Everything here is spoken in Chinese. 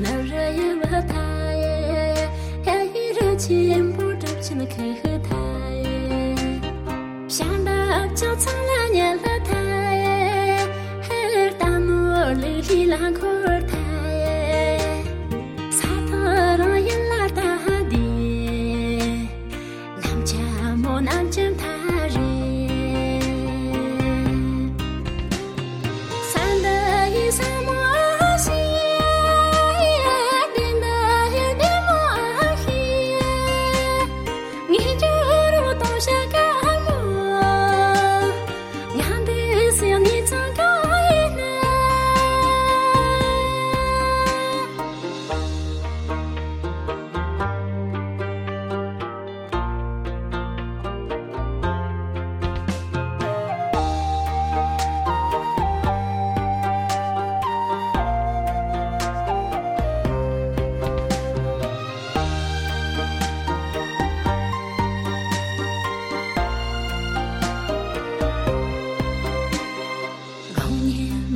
那热也沃太耶，哎，热情不热的可太想到就。娇